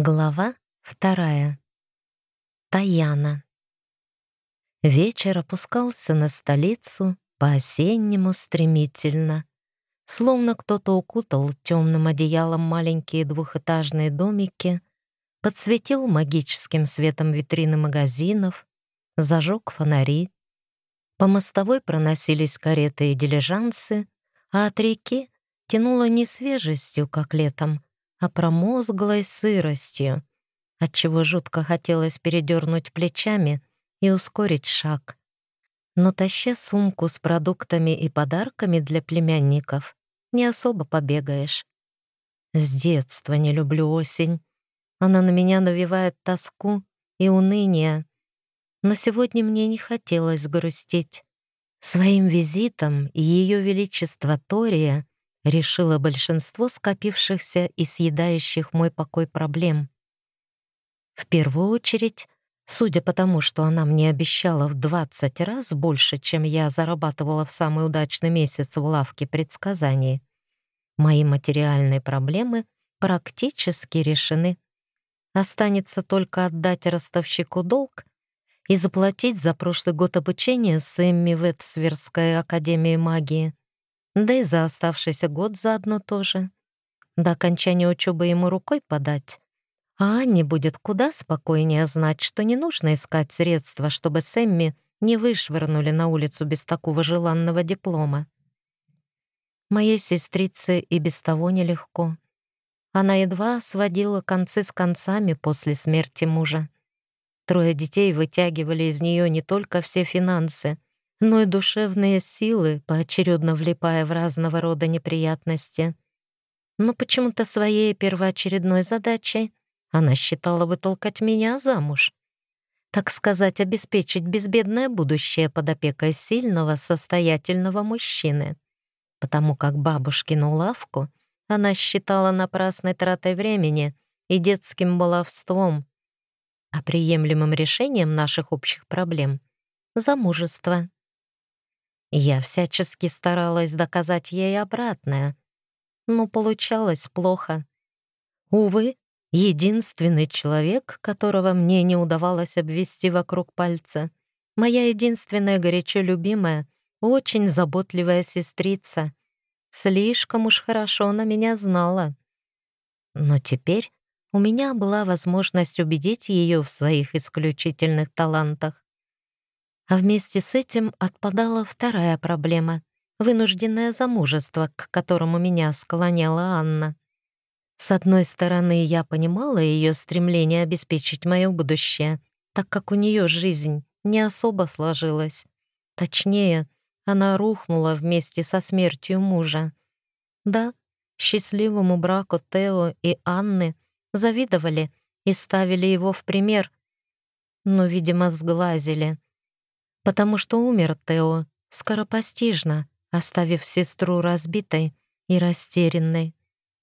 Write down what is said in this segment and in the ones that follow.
Глава вторая. Таяна. Вечер опускался на столицу по-осеннему стремительно. Словно кто-то укутал темным одеялом маленькие двухэтажные домики, подсветил магическим светом витрины магазинов, зажег фонари. По мостовой проносились кареты и дилижансы, а от реки тянуло не свежестью, как летом, а промозглой сыростью, отчего жутко хотелось передернуть плечами и ускорить шаг. Но таща сумку с продуктами и подарками для племянников, не особо побегаешь. С детства не люблю осень. Она на меня навевает тоску и уныние. Но сегодня мне не хотелось грустить. Своим визитом Ее Величество Тория решила большинство скопившихся и съедающих мой покой проблем. В первую очередь, судя по тому, что она мне обещала в 20 раз больше, чем я зарабатывала в самый удачный месяц в лавке предсказаний, мои материальные проблемы практически решены. Останется только отдать ростовщику долг и заплатить за прошлый год обучения с Эмми в Этсверской академии магии да и за оставшийся год заодно тоже. До окончания учебы ему рукой подать. А Анне будет куда спокойнее знать, что не нужно искать средства, чтобы Сэмми не вышвырнули на улицу без такого желанного диплома. Моей сестрице и без того нелегко. Она едва сводила концы с концами после смерти мужа. Трое детей вытягивали из нее не только все финансы, но и душевные силы, поочередно влипая в разного рода неприятности. Но почему-то своей первоочередной задачей она считала вытолкать меня замуж. Так сказать, обеспечить безбедное будущее под опекой сильного, состоятельного мужчины. Потому как бабушкину лавку она считала напрасной тратой времени и детским баловством, а приемлемым решением наших общих проблем — замужество. Я всячески старалась доказать ей обратное, но получалось плохо. Увы, единственный человек, которого мне не удавалось обвести вокруг пальца, моя единственная горячо любимая, очень заботливая сестрица, слишком уж хорошо на меня знала. Но теперь у меня была возможность убедить ее в своих исключительных талантах. А вместе с этим отпадала вторая проблема — вынужденное замужество, к которому меня склоняла Анна. С одной стороны, я понимала ее стремление обеспечить мое будущее, так как у нее жизнь не особо сложилась. Точнее, она рухнула вместе со смертью мужа. Да, счастливому браку Тео и Анны завидовали и ставили его в пример, но, видимо, сглазили — потому что умер Тео скоропостижно, оставив сестру разбитой и растерянной.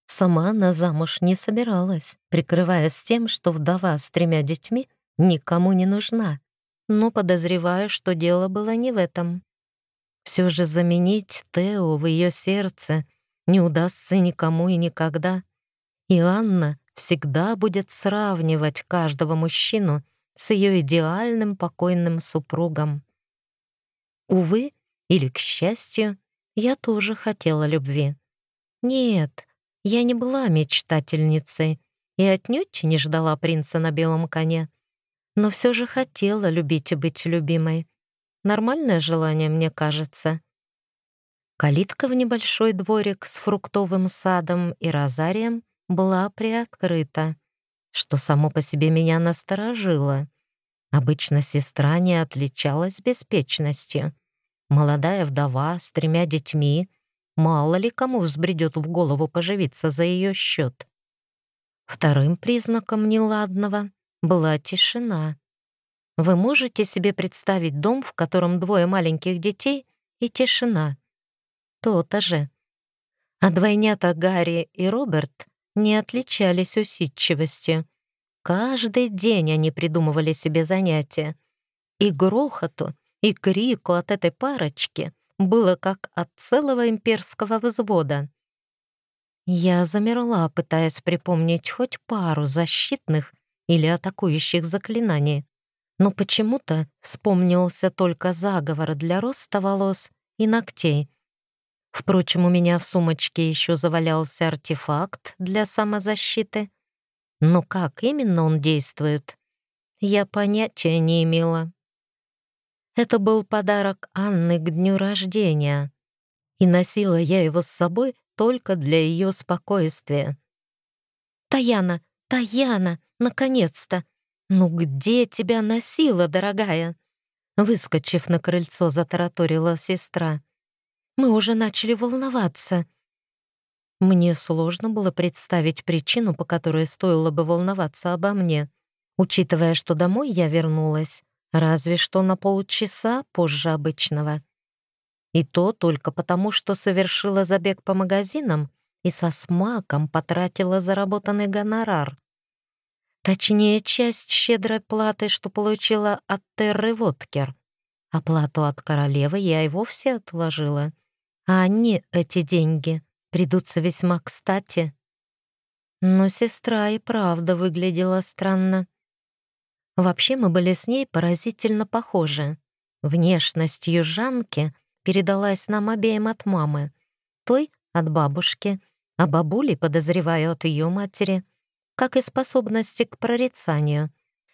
Сама она замуж не собиралась, прикрываясь тем, что вдова с тремя детьми никому не нужна. Но подозреваю, что дело было не в этом. Все же заменить Тео в ее сердце не удастся никому и никогда. И Анна всегда будет сравнивать каждого мужчину с ее идеальным покойным супругом. Увы, или к счастью, я тоже хотела любви. Нет, я не была мечтательницей и отнюдь не ждала принца на белом коне, но все же хотела любить и быть любимой. Нормальное желание, мне кажется. Калитка в небольшой дворик с фруктовым садом и розарием была приоткрыта, что само по себе меня насторожило. Обычно сестра не отличалась беспечностью. Молодая вдова с тремя детьми, мало ли кому взбредет в голову поживиться за ее счет. Вторым признаком неладного была тишина. Вы можете себе представить дом, в котором двое маленьких детей и тишина? То-то же. А двойнята Гарри и Роберт не отличались усидчивостью. Каждый день они придумывали себе занятия. И грохоту, и крику от этой парочки было как от целого имперского взвода. Я замерла, пытаясь припомнить хоть пару защитных или атакующих заклинаний. Но почему-то вспомнился только заговор для роста волос и ногтей. Впрочем, у меня в сумочке еще завалялся артефакт для самозащиты. Но как именно он действует, я понятия не имела. Это был подарок Анны к дню рождения, и носила я его с собой только для ее спокойствия. «Таяна, Таяна, наконец-то! Ну где тебя носила, дорогая?» Выскочив на крыльцо, затараторила сестра. «Мы уже начали волноваться». Мне сложно было представить причину, по которой стоило бы волноваться обо мне, учитывая, что домой я вернулась разве что на полчаса позже обычного. И то только потому, что совершила забег по магазинам и со смаком потратила заработанный гонорар. Точнее, часть щедрой платы, что получила от Терры Воткер. Оплату от королевы я и вовсе отложила. А они, эти деньги, придутся весьма кстати. Но сестра и правда выглядела странно. Вообще мы были с ней поразительно похожи. Внешность южанки — передалась нам обеим от мамы. Той — от бабушки, а бабули, подозреваю, от ее матери, как и способности к прорицанию.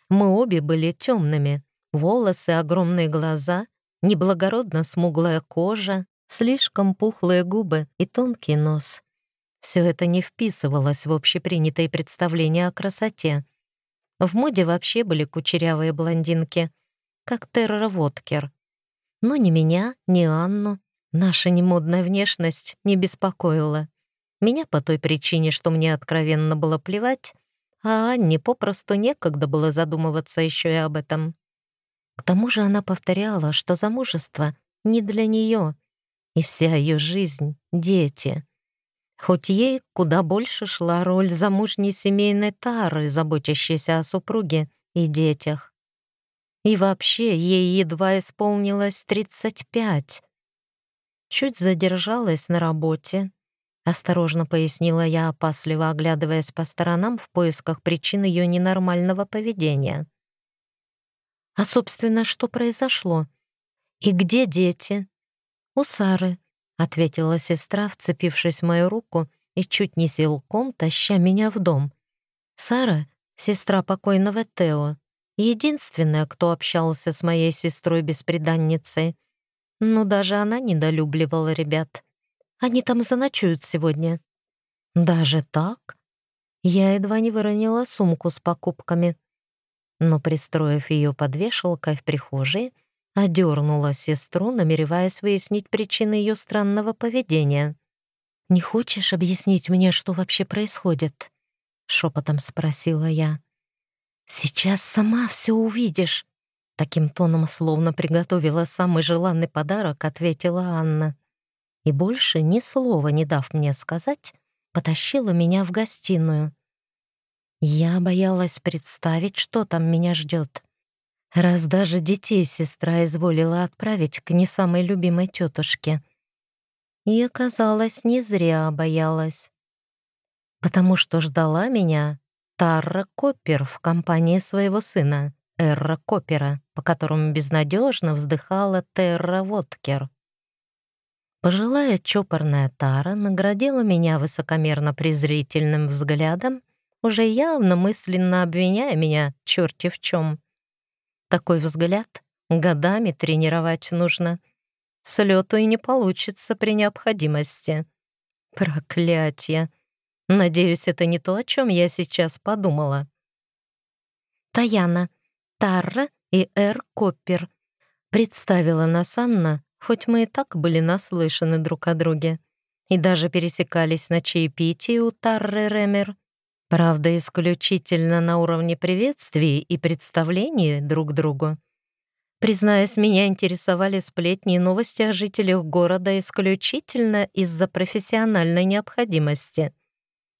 Мы обе были темными, волосы, огромные глаза, неблагородно смуглая кожа, слишком пухлые губы и тонкий нос. Все это не вписывалось в общепринятые представления о красоте. В моде вообще были кучерявые блондинки, как Терра Воткер. Но ни меня, ни Анну наша немодная внешность не беспокоила. Меня по той причине, что мне откровенно было плевать, а Анне попросту некогда было задумываться еще и об этом. К тому же она повторяла, что замужество не для нее, и вся ее жизнь — дети. Хоть ей куда больше шла роль замужней семейной тары, заботящейся о супруге и детях. И вообще, ей едва исполнилось 35. Чуть задержалась на работе. Осторожно пояснила я, опасливо оглядываясь по сторонам в поисках причин ее ненормального поведения. А, собственно, что произошло? И где дети? У Сары, ответила сестра, вцепившись в мою руку и чуть не силком таща меня в дом. Сара — сестра покойного Тео единственная, кто общался с моей сестрой-беспреданницей. Но даже она недолюбливала ребят. Они там заночуют сегодня. Даже так? Я едва не выронила сумку с покупками. Но, пристроив ее под вешалкой в прихожей, одернула сестру, намереваясь выяснить причины ее странного поведения. «Не хочешь объяснить мне, что вообще происходит?» — шепотом спросила я. «Сейчас сама все увидишь», — таким тоном словно приготовила самый желанный подарок, ответила Анна. И больше ни слова не дав мне сказать, потащила меня в гостиную. Я боялась представить, что там меня ждет. Раз даже детей сестра изволила отправить к не самой любимой тетушке. И оказалось, не зря боялась. Потому что ждала меня Тарра Коппер в компании своего сына, Эрра Коппера, по которому безнадежно вздыхала Терра Воткер. Пожилая чопорная Тара наградила меня высокомерно-презрительным взглядом, уже явно мысленно обвиняя меня черти в чем. Такой взгляд годами тренировать нужно. Слету и не получится при необходимости. Проклятье! Надеюсь, это не то, о чем я сейчас подумала. Таяна, Тарра и Эр Коппер. Представила нас Анна, хоть мы и так были наслышаны друг о друге. И даже пересекались на чаепитии у Тарры Ремер. Правда, исключительно на уровне приветствий и представлений друг другу. Признаюсь, меня интересовали сплетни и новости о жителях города исключительно из-за профессиональной необходимости —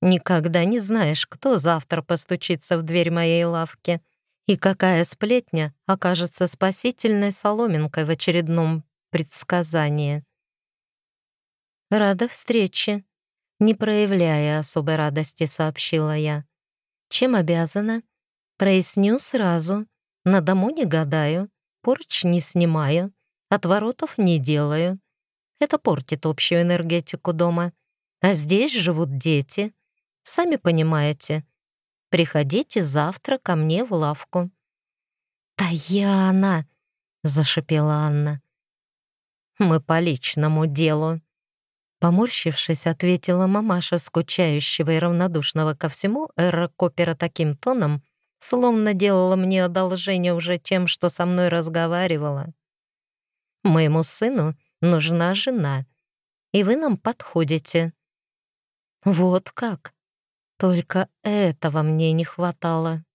Никогда не знаешь, кто завтра постучится в дверь моей лавки и какая сплетня окажется спасительной соломинкой в очередном предсказании. «Рада встрече», Не проявляя особой радости, сообщила я. «Чем обязана?» «Проясню сразу. На дому не гадаю, порч не снимаю, отворотов не делаю. Это портит общую энергетику дома. А здесь живут дети. Сами понимаете. Приходите завтра ко мне в лавку». «Таяна!» — зашипела Анна. «Мы по личному делу», Поморщившись, ответила мамаша скучающего и равнодушного ко всему Эра Копера таким тоном, словно делала мне одолжение уже тем, что со мной разговаривала. «Моему сыну нужна жена, и вы нам подходите». «Вот как? Только этого мне не хватало».